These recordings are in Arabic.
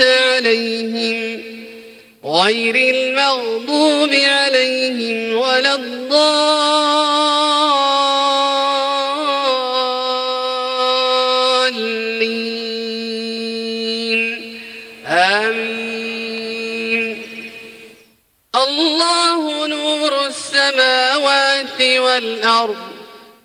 عليهم غير المغضوب عليهم ولا الضالين. آمين. الله نور السماوات والأرض.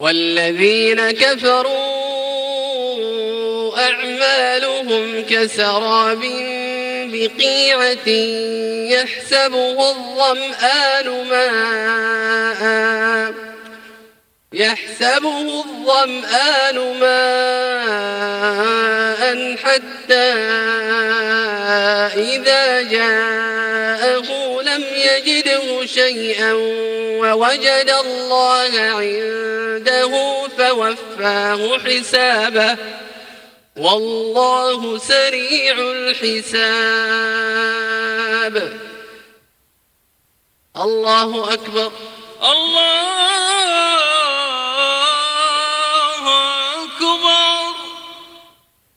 والذين كفروا أعمالهم كسراب بقيعة يحسبه الظمآن ماءً يحسبه الظمآن ماء حتى إذا جاءه لم يجده شيئا ووجد الله عنده فوفاه حسابه. والله سريع الحساب. الله أكبر. الله